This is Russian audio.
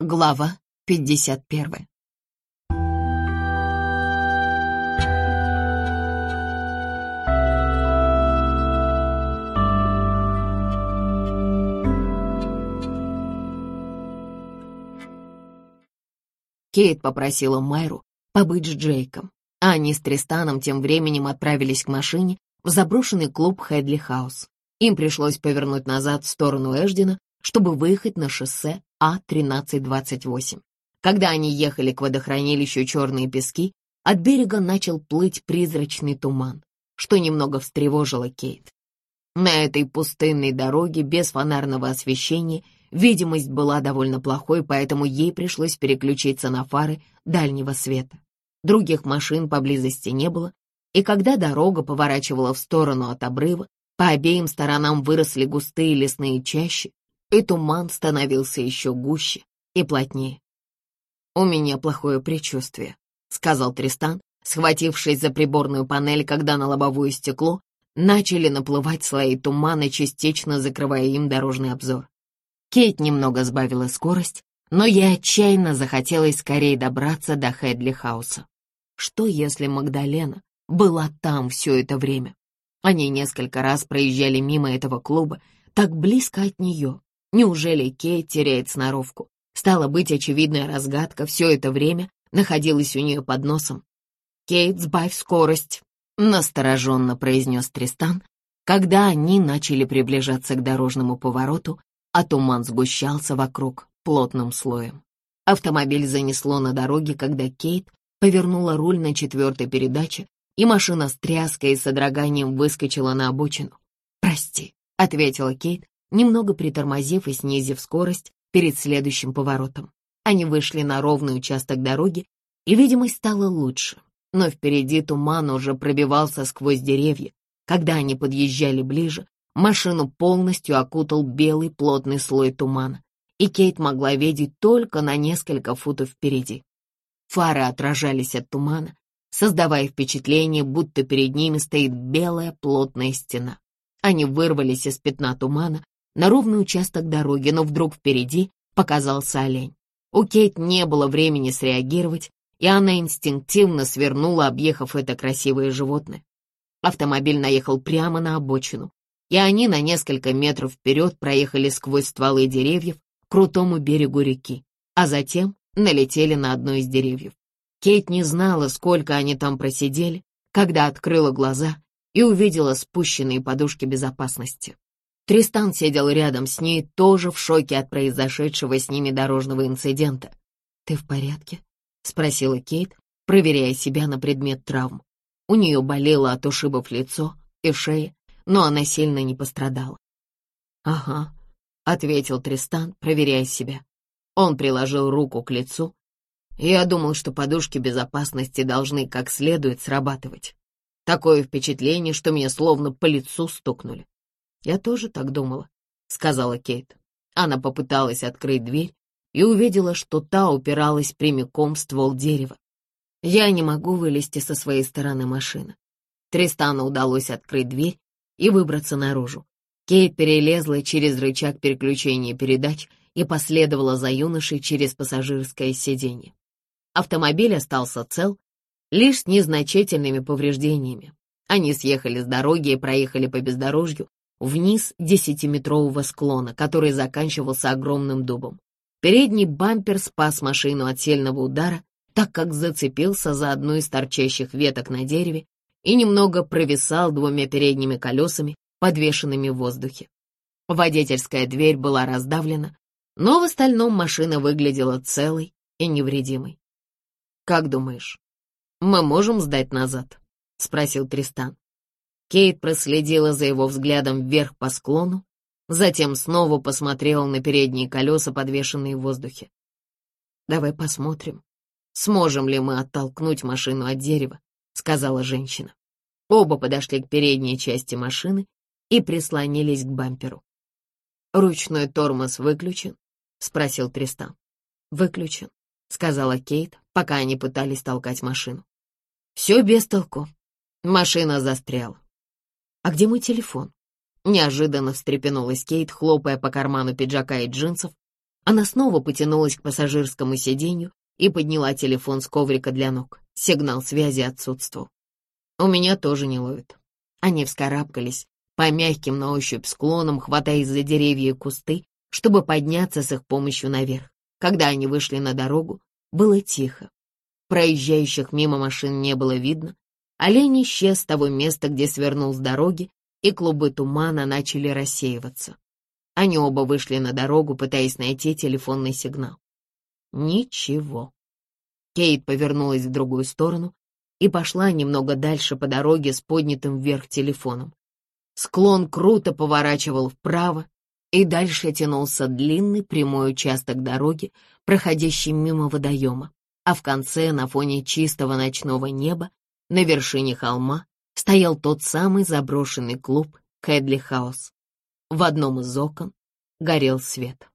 Глава 51 Кейт попросила Майру побыть с Джейком, а они с Тристаном тем временем отправились к машине в заброшенный клуб Хэдли Хаус. Им пришлось повернуть назад в сторону Эждина, чтобы выехать на шоссе А-1328. Когда они ехали к водохранилищу Черные пески, от берега начал плыть призрачный туман, что немного встревожило Кейт. На этой пустынной дороге без фонарного освещения видимость была довольно плохой, поэтому ей пришлось переключиться на фары дальнего света. Других машин поблизости не было, и когда дорога поворачивала в сторону от обрыва, по обеим сторонам выросли густые лесные чащи, и туман становился еще гуще и плотнее. «У меня плохое предчувствие», — сказал Тристан, схватившись за приборную панель, когда на лобовое стекло начали наплывать слои тумана, частично закрывая им дорожный обзор. Кейт немного сбавила скорость, но ей отчаянно захотелось скорее добраться до Хэдли Хауса. Что, если Магдалена была там все это время? Они несколько раз проезжали мимо этого клуба, так близко от нее, Неужели Кейт теряет сноровку? Стала быть, очевидная разгадка все это время находилась у нее под носом. «Кейт, сбавь скорость», — настороженно произнес Тристан, когда они начали приближаться к дорожному повороту, а туман сгущался вокруг плотным слоем. Автомобиль занесло на дороге, когда Кейт повернула руль на четвертой передаче, и машина с тряской и содроганием выскочила на обочину. «Прости», — ответила Кейт, немного притормозив и снизив скорость перед следующим поворотом. Они вышли на ровный участок дороги, и видимость стала лучше, но впереди туман уже пробивался сквозь деревья. Когда они подъезжали ближе, машину полностью окутал белый плотный слой тумана, и Кейт могла видеть только на несколько футов впереди. Фары отражались от тумана, создавая впечатление, будто перед ними стоит белая плотная стена. Они вырвались из пятна тумана на ровный участок дороги, но вдруг впереди показался олень. У Кейт не было времени среагировать, и она инстинктивно свернула, объехав это красивое животное. Автомобиль наехал прямо на обочину, и они на несколько метров вперед проехали сквозь стволы деревьев к крутому берегу реки, а затем налетели на одно из деревьев. Кейт не знала, сколько они там просидели, когда открыла глаза и увидела спущенные подушки безопасности. Тристан сидел рядом с ней, тоже в шоке от произошедшего с ними дорожного инцидента. «Ты в порядке?» — спросила Кейт, проверяя себя на предмет травм. У нее болело от ушибов лицо и шея, но она сильно не пострадала. «Ага», — ответил Тристан, проверяя себя. Он приложил руку к лицу. Я думал, что подушки безопасности должны как следует срабатывать. Такое впечатление, что меня словно по лицу стукнули. «Я тоже так думала», — сказала Кейт. Она попыталась открыть дверь и увидела, что та упиралась прямиком в ствол дерева. Я не могу вылезти со своей стороны машины. Тристану удалось открыть дверь и выбраться наружу. Кейт перелезла через рычаг переключения передач и последовала за юношей через пассажирское сиденье. Автомобиль остался цел, лишь с незначительными повреждениями. Они съехали с дороги и проехали по бездорожью, вниз десятиметрового склона, который заканчивался огромным дубом. Передний бампер спас машину от сильного удара, так как зацепился за одну из торчащих веток на дереве и немного провисал двумя передними колесами, подвешенными в воздухе. Водительская дверь была раздавлена, но в остальном машина выглядела целой и невредимой. «Как думаешь, мы можем сдать назад?» — спросил Тристан. Кейт проследила за его взглядом вверх по склону, затем снова посмотрела на передние колеса, подвешенные в воздухе. «Давай посмотрим, сможем ли мы оттолкнуть машину от дерева», — сказала женщина. Оба подошли к передней части машины и прислонились к бамперу. «Ручной тормоз выключен?» — спросил Тристан. «Выключен», — сказала Кейт, пока они пытались толкать машину. «Все без толку. Машина застряла. «А где мой телефон?» Неожиданно встрепенулась Кейт, хлопая по карману пиджака и джинсов. Она снова потянулась к пассажирскому сиденью и подняла телефон с коврика для ног. Сигнал связи отсутствовал. У меня тоже не ловит. Они вскарабкались по мягким на ощупь склонам, хватаясь за деревья и кусты, чтобы подняться с их помощью наверх. Когда они вышли на дорогу, было тихо. Проезжающих мимо машин не было видно. Олень исчез с того места, где свернул с дороги, и клубы тумана начали рассеиваться. Они оба вышли на дорогу, пытаясь найти телефонный сигнал. Ничего. Кейт повернулась в другую сторону и пошла немного дальше по дороге с поднятым вверх телефоном. Склон круто поворачивал вправо, и дальше тянулся длинный прямой участок дороги, проходящий мимо водоема, а в конце, на фоне чистого ночного неба, на вершине холма, стоял тот самый заброшенный клуб Кэдли Хаус. В одном из окон горел свет.